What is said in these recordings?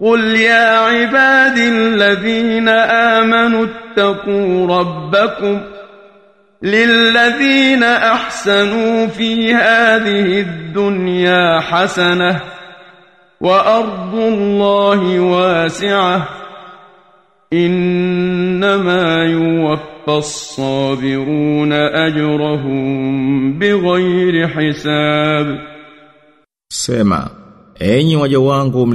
قل يا عبادي الذين آمنوا اتقوا ربكم للذين أحسنوا في هذه الدنيا حسنة وأرض الله واسعة إنما يوفى الصابرون أجرهم بغير حساب Sema, enyi waja wangu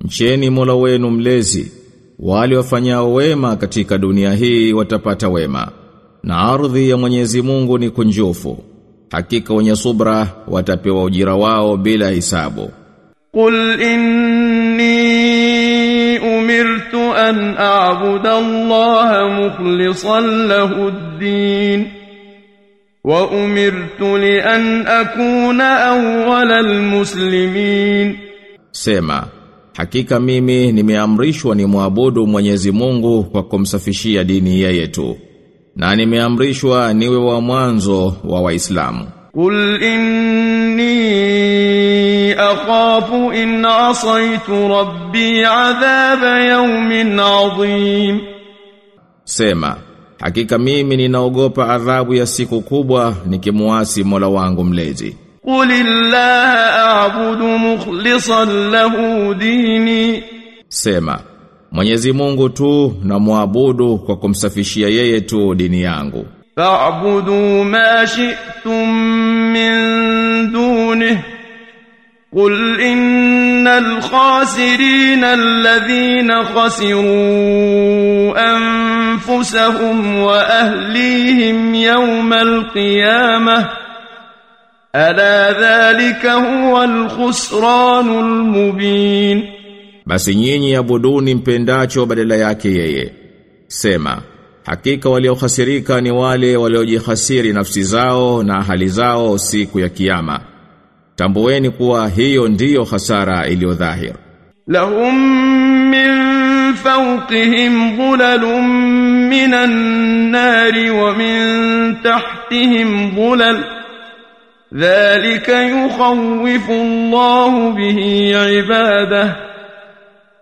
Mcheni Mola wenu mlezi, wale wafanyao wema katika dunia hii watapata wema. Na ardhi ya Mwenyezi Mungu ni kunjufu. Hakika wenye subra watapewa ujira wao bila hisabu. Qul inni umirtu an a'budu Allah mukhlishan lahu ad-din wa umirtu li an akuna awwalal muslimin. Sema Hakika mimi nimeamrishwa ni muabudu Mwenyezi Mungu kwa kumsafishia dini yetu. Na nimeamrishwa niwe wa mwanzo wa Waislamu. kul inni akhafu in asaitu rabbi adhaba yawmin adhim. Sema, hakika mimi ninaogopa adhabu ya siku kubwa nikimuasi Mola wangu mlezi. قل الله أعبد مخلصا له ديني Sema, Mwenyezi Mungu tu na muabudu kwa kumsafishia yeye tu dini yangu. فاعبدوا ما شئتم من دونه قل إن الخاسرين الذين خسروا أنفسهم وأهليهم يوم القيامة ala dhalika huwa alkhusranul mubin basi nyinyi abuduni mpendacho badala yake yeye. Sema hakika waliohasirika ni wale waliojihasiri nafsi zao na hali zao siku ya kiyama. Tambueni kuwa hiyo ndiyo hasara iliyo dhahir. Lahum min fawqihim dhulalun minan nari wa min tahtihim dhulalun ذلك يخوف الله به عباده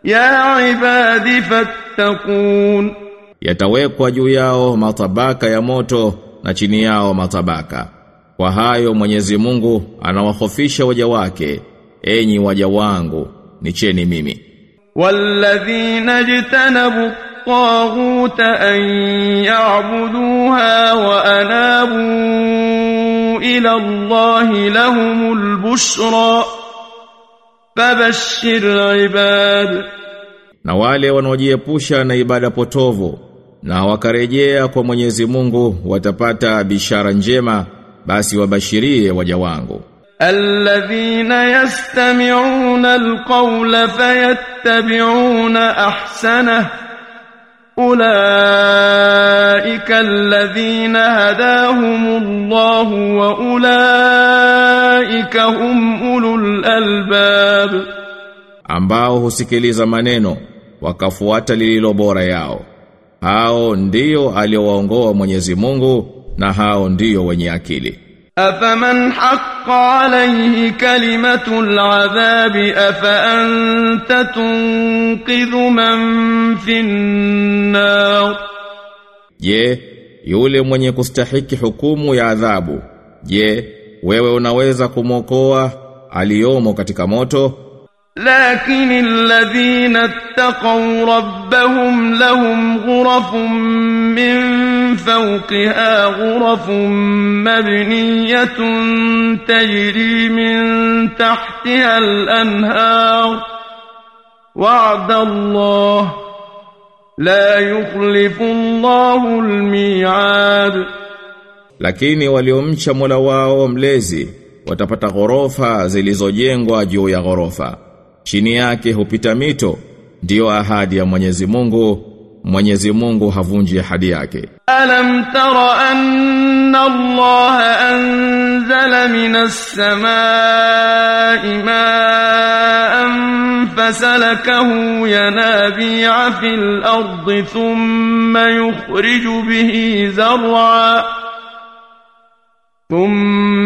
يا عباد فاتقون Yatawekwa juu yao matabaka ya moto na chini yao matabaka. Kwa hayo Mwenyezi Mungu anawahofisha waja wake, enyi waja wangu, nicheni mimi. والذين اجتنبوا الطاغوت أن يعبدوها وأنابوا إلى الله لهم البشرى فبشر عباد Na wale wanaojiepusha na ibada potovu na wakarejea kwa Mwenyezi Mungu watapata bishara njema basi wabashirie waja wangu. الذين يستمعون القول فيتبعون أحسنه أولئك الذين هداهم الله وأولئك هم أولو الألباب ambao husikiliza maneno wakafuata lililo bora yao. Hao ndio aliowaongoa Mwenyezi Mungu na hao ndio wenye akili. أفمن حق عليه كلمة العذاب أفأنت تنقذ من في النار Je, yule mwenye kustahiki hukumu ya adhabu, je, wewe unaweza kumwokoa aliyomo katika moto? لكن الذين اتقوا ربهم لهم غرف من فوقها غرف مبنية تجري من تحتها الأنهار وعد الله لا يخلف الله الميعاد Lakini waliomcha Mola wao mlezi watapata ghorofa zilizojengwa juu ghorofa. chini yake hupita mito. Ndiyo ahadi ya Mwenyezi Mungu. Mwenyezi Mungu havunji ahadi yake. Alam tara anna Allah anzala minas samaa'i ma'an fasalakahu yanabi'a fil ardi thumma yukhriju bihi zar'a thumma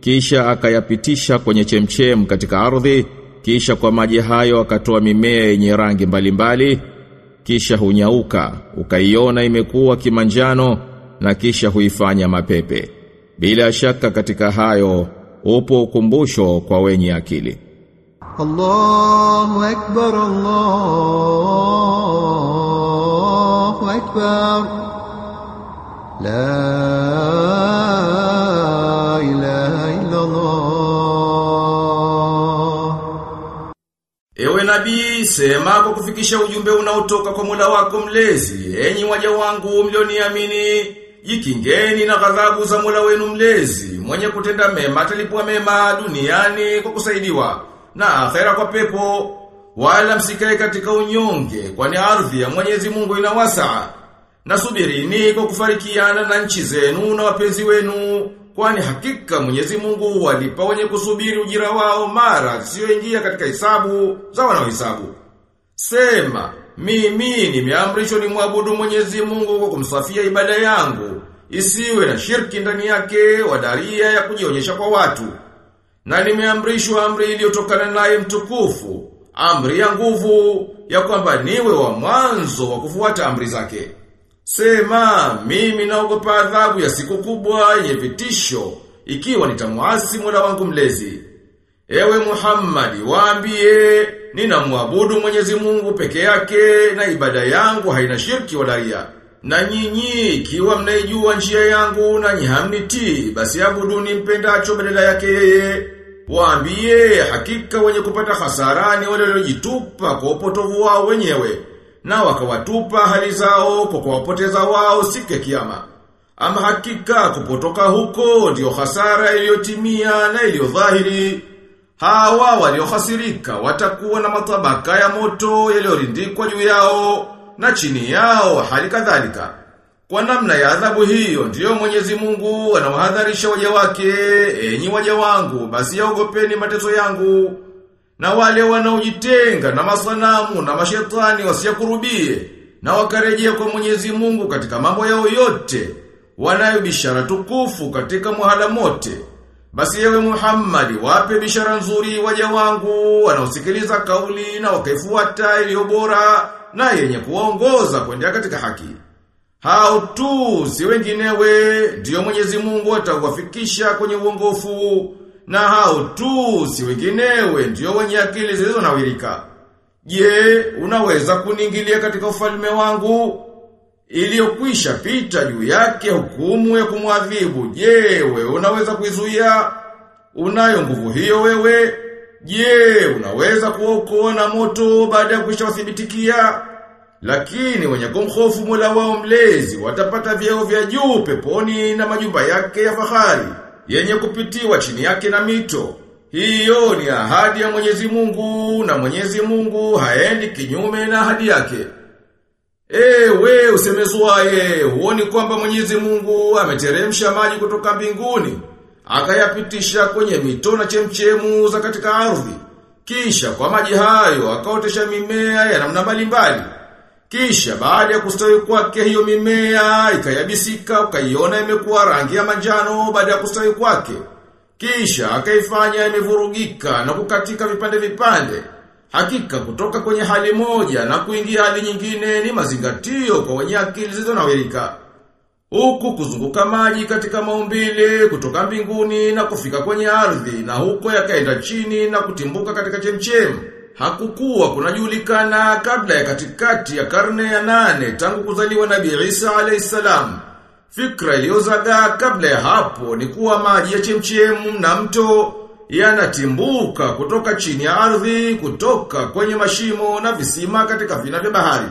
kisha akayapitisha kwenye chemchem katika ardhi kisha kwa maji hayo akatoa mimea yenye rangi mbalimbali kisha hunyauka ukaiona imekuwa kimanjano na kisha huifanya mapepe. Bila shaka katika hayo upo ukumbusho kwa wenye akili. Allahu akbar Allahu akbar. La nabii, sema kwa kufikisha ujumbe unaotoka kwa Mola wako mlezi, enyi waja wangu mlioniamini, jikingeni na ghadhabu za Mola wenu mlezi, mwenye kutenda mema atalipwa mema duniani kwa kusaidiwa, na akhera kwa pepo, wala msikae katika unyonge, kwani ardhi ya Mwenyezi Mungu ina wasaa. Nasubirini kwa kufarikiana na nchi zenu na wapenzi wenu, kwani hakika Mwenyezi Mungu walipa wenye kusubiri ujira wao mara sioingia katika hisabu za wanaohesabu. Sema, mimi nimeamrishwa nimwabudu Mwenyezi Mungu kwa kumsafia ibada yangu, isiwe na shirki ndani yake wadaria ya kujionyesha kwa watu. Na nimeamrishwa amri iliyotokana naye mtukufu, amri ya nguvu ya kwamba niwe wa mwanzo wa kufuata amri zake. Sema, mimi naogopa adhabu ya siku kubwa yenye vitisho, ikiwa nitamuasi Mola wangu mlezi. Ewe Muhammad, waambie, ninamwabudu Mwenyezi Mungu peke yake na ibada yangu haina shirki wala ria. Na nyinyi, ikiwa mnaijua njia yangu na hamnitii, basi abuduni mpendacho badala yake yeye. Waambie, hakika wenye kupata hasarani wale waliojitupa kwa upotovu wao wenyewe na wakawatupa hali zao kwa kuwapoteza wao siku ya kiyama. Ama hakika kupotoka huko ndiyo hasara iliyotimia na iliyodhahiri. Hawa waliohasirika watakuwa na matabaka ya moto yaliyorindikwa juu yao na chini yao hali kadhalika. Kwa namna ya adhabu hiyo ndiyo Mwenyezi Mungu anawahadharisha waja wake, enyi waja wangu, basi yaogopeni mateso yangu. Na wale wanaojitenga na masanamu na mashetani wasiyakurubie na wakarejea kwa Mwenyezi Mungu katika mambo yao yote wanayo bishara tukufu katika muhala mote. Basi yewe Muhammad wape bishara nzuri waja wangu wanaosikiliza kauli na wakaifuata iliyo bora na yenye kuwaongoza kwenda katika haki. Hao tu si wenginewe ndiyo Mwenyezi Mungu atawafikisha kwenye uongofu na hao tu si wenginewe ndio wenye akili zilizonawirika. Je, unaweza kuningilia katika ufalme wangu iliyokwisha pita juu yake hukumu ya kumwadhibu? Je, wewe unaweza kuizuia? Unayo nguvu hiyo wewe? Je, unaweza kuokoa na moto baada ya kuisha wathibitikia? Lakini wenye kumhofu Mola wao mlezi watapata vyeo vya juu peponi na majumba yake ya fahari yenye kupitiwa chini yake na mito. Hiyo ni ahadi ya Mwenyezi Mungu na Mwenyezi Mungu haendi kinyume na ahadi yake. Ewe usemezwaye, huoni kwamba Mwenyezi Mungu ameteremsha maji kutoka mbinguni, akayapitisha kwenye mito na chemchemu za katika ardhi. Kisha kwa maji hayo akaotesha mimea ya namna mbalimbali. Kisha baada ya kustawi kwake hiyo mimea ikayabisika ukaiona imekuwa rangi ya manjano baada ya kustawi kwake. Kisha akaifanya imevurugika na kukatika vipande vipande. Hakika kutoka kwenye hali moja na kuingia hali nyingine ni mazingatio kwa wenye akili zilizonawirika. Huku kuzunguka maji katika maumbile kutoka mbinguni na kufika kwenye ardhi na huko yakaenda chini na kutimbuka katika chemchemu. Hakukuwa kunajulikana kabla ya katikati ya karne ya nane tangu kuzaliwa Nabii Isa alayhisalam. Fikra iliyozagaa kabla ya hapo ni kuwa maji ya chemchemu na mto yanatimbuka kutoka chini ya ardhi, kutoka kwenye mashimo na visima katika vina vya bahari.